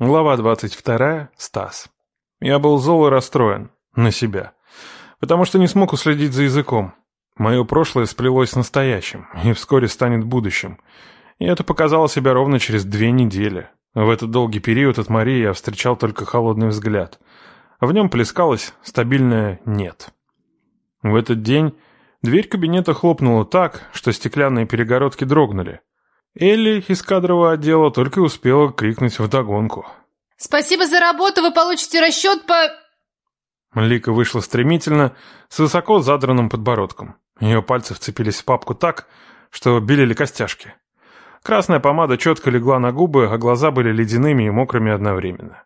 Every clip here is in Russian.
Глава 22. Стас. Я был зол и расстроен. На себя. Потому что не смог уследить за языком. Мое прошлое сплелось с настоящим, и вскоре станет будущим. И это показало себя ровно через две недели. В этот долгий период от Марии я встречал только холодный взгляд. В нем плескалось стабильное «нет». В этот день дверь кабинета хлопнула так, что стеклянные перегородки дрогнули. Элли из кадрового отдела только успела крикнуть вдогонку. «Спасибо за работу, вы получите расчет по...» Лика вышла стремительно, с высоко задранным подбородком. Ее пальцы вцепились в папку так, что белели костяшки. Красная помада четко легла на губы, а глаза были ледяными и мокрыми одновременно.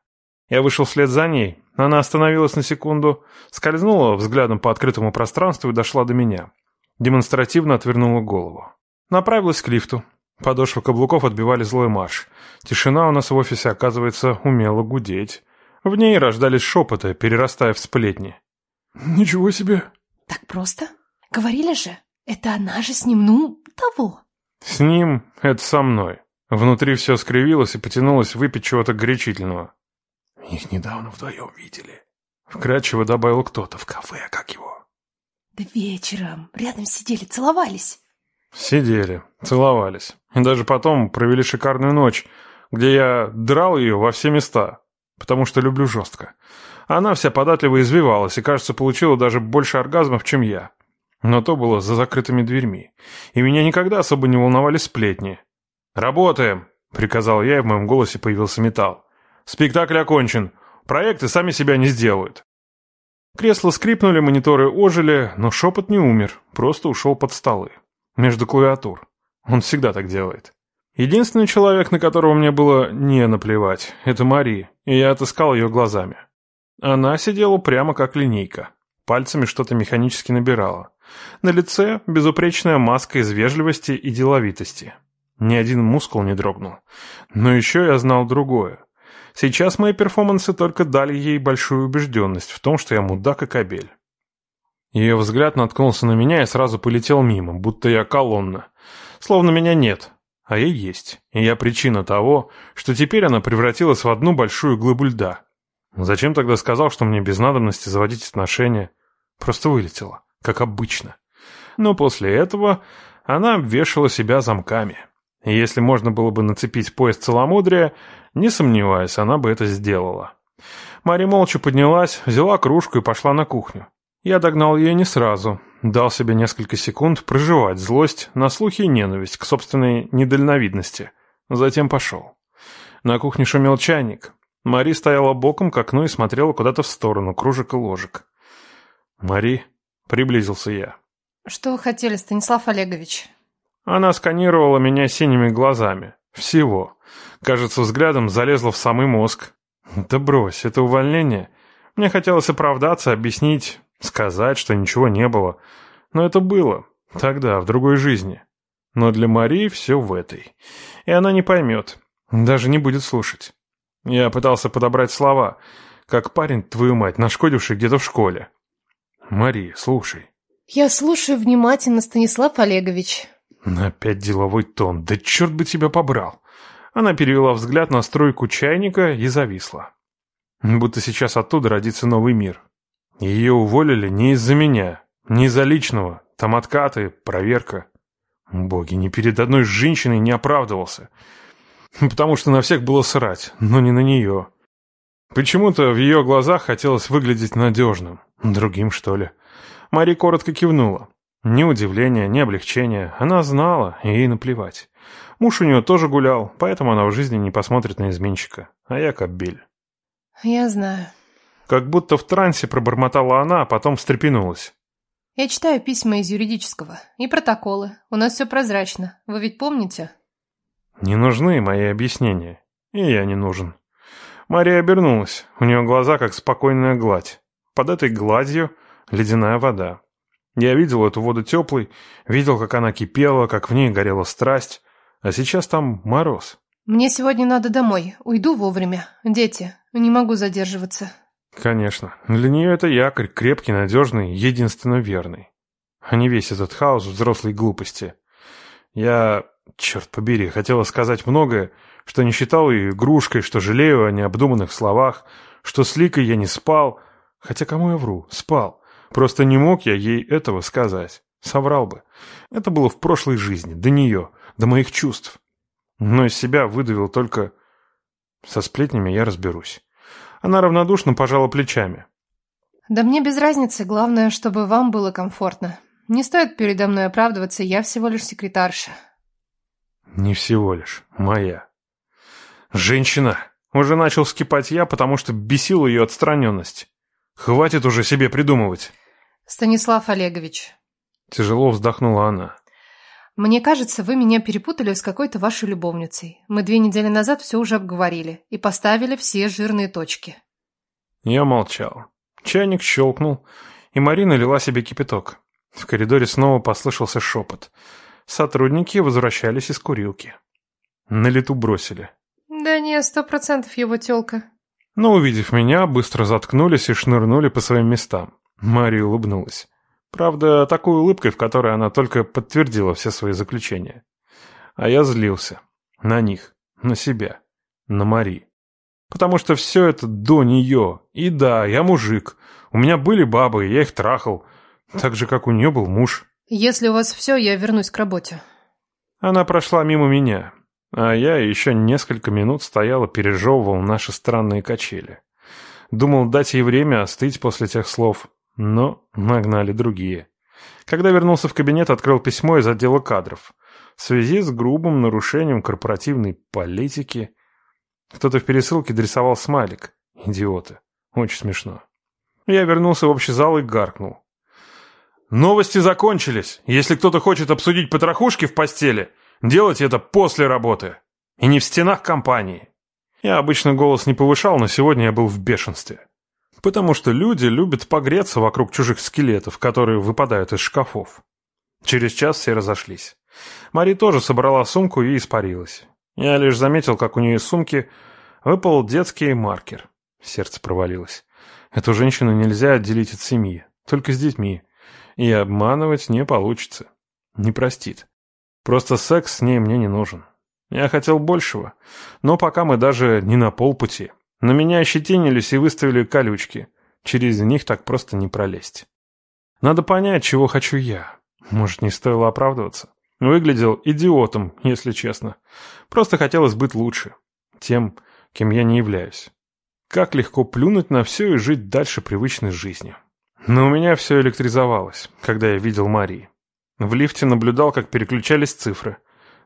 Я вышел вслед за ней. Она остановилась на секунду, скользнула взглядом по открытому пространству и дошла до меня. Демонстративно отвернула голову. Направилась к лифту. Подошвы каблуков отбивали злой марш. Тишина у нас в офисе, оказывается, умела гудеть. В ней рождались шепоты, перерастая в сплетни. «Ничего себе!» «Так просто? Говорили же, это она же с ним, ну, того!» «С ним — это со мной». Внутри все скривилось и потянулось выпить чего-то горячительного. «Их недавно вдвоем видели». Вкрадчиво добавил кто-то в кафе, как его. «Да вечером. Рядом сидели, целовались». Сидели, целовались. И даже потом провели шикарную ночь, где я драл ее во все места, потому что люблю жестко. Она вся податливо извивалась и, кажется, получила даже больше оргазмов, чем я. Но то было за закрытыми дверьми. И меня никогда особо не волновали сплетни. «Работаем!» — приказал я, и в моем голосе появился металл. «Спектакль окончен. Проекты сами себя не сделают». Кресла скрипнули, мониторы ожили, но шепот не умер, просто ушел под столы между клавиатур. Он всегда так делает. Единственный человек, на которого мне было не наплевать, это Мари, и я отыскал ее глазами. Она сидела прямо как линейка. Пальцами что-то механически набирала. На лице безупречная маска из вежливости и деловитости. Ни один мускул не дрогнул. Но еще я знал другое. Сейчас мои перформансы только дали ей большую убежденность в том, что я мудак и кобель. Ее взгляд наткнулся на меня и сразу полетел мимо, будто я колонна. Словно меня нет, а я есть. И я причина того, что теперь она превратилась в одну большую глыбу льда. Зачем тогда сказал, что мне без надобности заводить отношения? Просто вылетела, как обычно. Но после этого она обвешала себя замками. И если можно было бы нацепить пояс целомудрия, не сомневаясь, она бы это сделала. Мария молча поднялась, взяла кружку и пошла на кухню. Я догнал ее не сразу, дал себе несколько секунд проживать злость на слухи и ненависть к собственной недальновидности. Затем пошел. На кухне шумел чайник. Мари стояла боком к окну и смотрела куда-то в сторону кружек и ложек. «Мари», — приблизился я. «Что вы хотели, Станислав Олегович?» Она сканировала меня синими глазами. Всего. Кажется, взглядом залезла в самый мозг. «Да брось, это увольнение». Мне хотелось оправдаться, объяснить, Сказать, что ничего не было. Но это было. Тогда, в другой жизни. Но для Марии все в этой. И она не поймет. Даже не будет слушать. Я пытался подобрать слова, как парень, твою мать, нашкодивший где-то в школе. Мария, слушай. Я слушаю внимательно, Станислав Олегович. Опять деловой тон. Да черт бы тебя побрал. Она перевела взгляд на стройку чайника и зависла. Будто сейчас оттуда родится новый мир. Ее уволили не из-за меня, не из-за личного. Там откаты, проверка. Боги, ни перед одной женщиной не оправдывался. Потому что на всех было срать, но не на нее. Почему-то в ее глазах хотелось выглядеть надежным. Другим, что ли. Мари коротко кивнула. Ни удивления, ни облегчения. Она знала, и ей наплевать. Муж у нее тоже гулял, поэтому она в жизни не посмотрит на изменщика. А я кобель. Я знаю. Как будто в трансе пробормотала она, а потом встрепенулась. Я читаю письма из юридического и протоколы. У нас все прозрачно. Вы ведь помните? Не нужны мои объяснения. И я не нужен. Мария обернулась. У нее глаза как спокойная гладь. Под этой гладью ледяная вода. Я видел эту воду теплой, видел, как она кипела, как в ней горела страсть. А сейчас там мороз. Мне сегодня надо домой. Уйду вовремя. Дети, не могу задерживаться. Конечно. Для нее это якорь, крепкий, надежный, единственно верный. А не весь этот хаос взрослой глупости. Я, черт побери, хотела сказать многое, что не считал ее игрушкой, что жалею о необдуманных словах, что с Ликой я не спал. Хотя кому я вру? Спал. Просто не мог я ей этого сказать. Соврал бы. Это было в прошлой жизни, до нее, до моих чувств. Но из себя выдавил только... Со сплетнями я разберусь. Она равнодушно пожала плечами. Да мне без разницы, главное, чтобы вам было комфортно. Не стоит передо мной оправдываться, я всего лишь секретарша. Не всего лишь, моя. Женщина. Уже начал вскипать я, потому что бесил ее отстраненность. Хватит уже себе придумывать. Станислав Олегович. Тяжело вздохнула она. Мне кажется, вы меня перепутали с какой-то вашей любовницей. Мы две недели назад все уже обговорили и поставили все жирные точки. Я молчал. Чайник щелкнул, и Марина лила себе кипяток. В коридоре снова послышался шепот. Сотрудники возвращались из курилки. На лету бросили. Да не, сто процентов его тёлка. Но, увидев меня, быстро заткнулись и шнырнули по своим местам. Мария улыбнулась. Правда, такой улыбкой, в которой она только подтвердила все свои заключения. А я злился. На них. На себя. На Мари. Потому что все это до нее. И да, я мужик. У меня были бабы, я их трахал. Так же, как у нее был муж. Если у вас все, я вернусь к работе. Она прошла мимо меня. А я еще несколько минут стоял и пережевывал наши странные качели. Думал дать ей время остыть после тех слов, но нагнали другие. Когда вернулся в кабинет, открыл письмо из отдела кадров. В связи с грубым нарушением корпоративной политики... Кто-то в пересылке дорисовал смайлик. Идиоты. Очень смешно. Я вернулся в общий зал и гаркнул. Новости закончились. Если кто-то хочет обсудить потрохушки в постели, делайте это после работы. И не в стенах компании. Я обычно голос не повышал, но сегодня я был в бешенстве. Потому что люди любят погреться вокруг чужих скелетов, которые выпадают из шкафов. Через час все разошлись. Мари тоже собрала сумку и испарилась. Я лишь заметил, как у нее из сумки выпал детский маркер. Сердце провалилось. Эту женщину нельзя отделить от семьи, только с детьми и обманывать не получится. Не простит. Просто секс с ней мне не нужен. Я хотел большего, но пока мы даже не на полпути. На меня ощетинились и выставили колючки. Через них так просто не пролезть. Надо понять, чего хочу я. Может, не стоило оправдываться. Выглядел идиотом, если честно. Просто хотелось быть лучше. Тем, кем я не являюсь. Как легко плюнуть на все и жить дальше привычной жизнью. Но у меня все электризовалось, когда я видел Марии. В лифте наблюдал, как переключались цифры.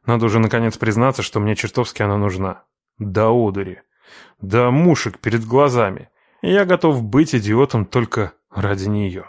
Надо уже наконец признаться, что мне чертовски она нужна. Да одури. Да мушек перед глазами. Я готов быть идиотом только ради нее.